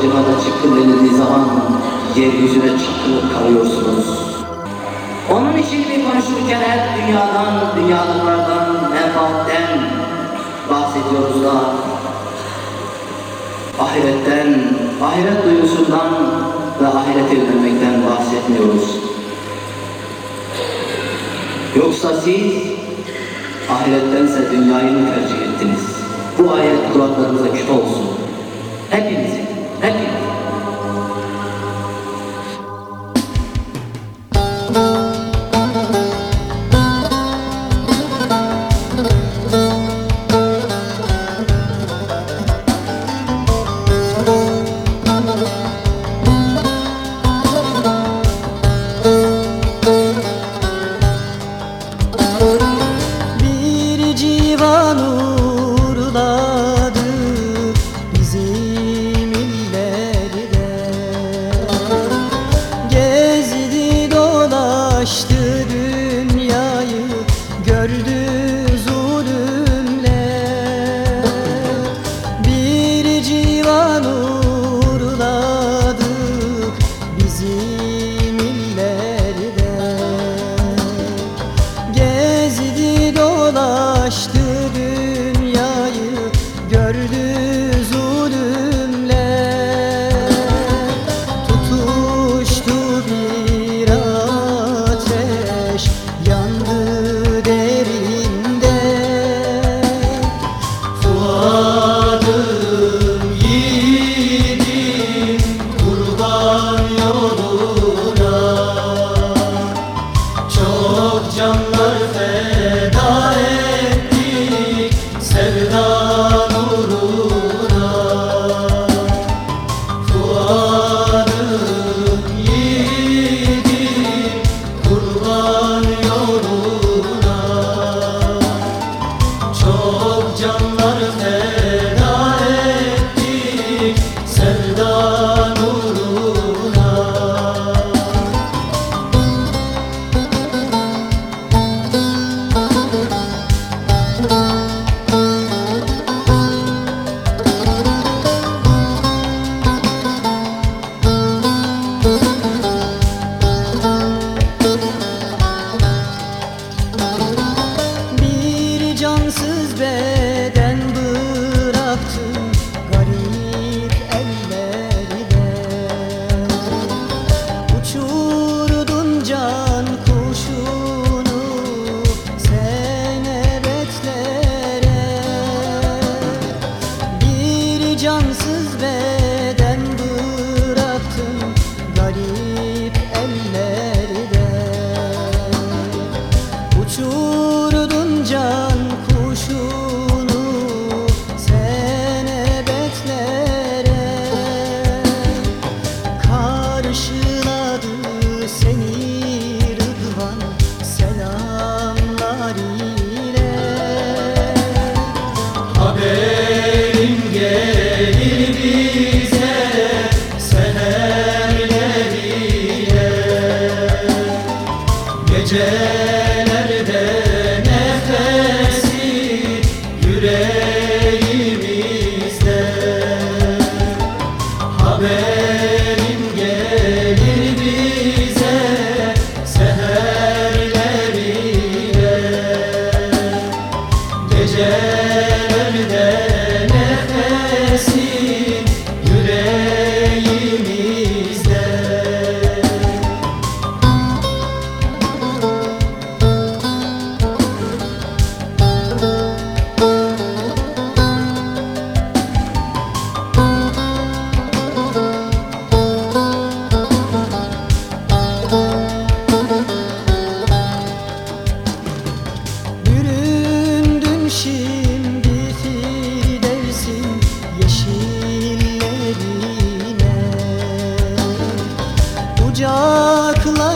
civana çıktım denildiği zaman yeryüzüne çakılıp kalıyorsunuz. Onun için bir konuşurken hep dünyadan, dünyalıklardan, menfaatten bahsediyoruz da ahiretten, ahiret duygusundan ve ahirete yönelmekten bahsetmiyoruz. Yoksa siz ahirettense dünyayı mı tercih ettiniz? Bu ayet kulaklarınıza küpe olsun. Hepinizin, Bir hope, jump. Uçurdun can yeah.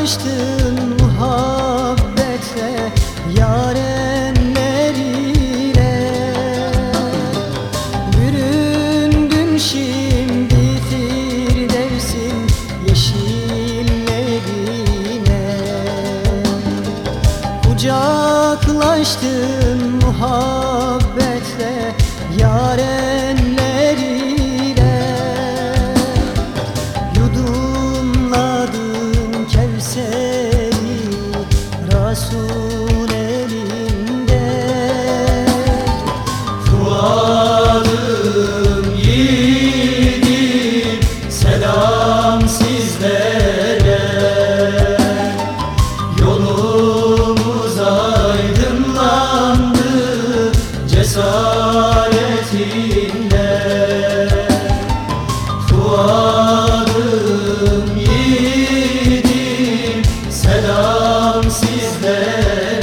Kucaklaştın muhabbetle yarenlerine Büründün şimdi firdevsin yeşillerine. Kucaklaştın muhabbetle sizde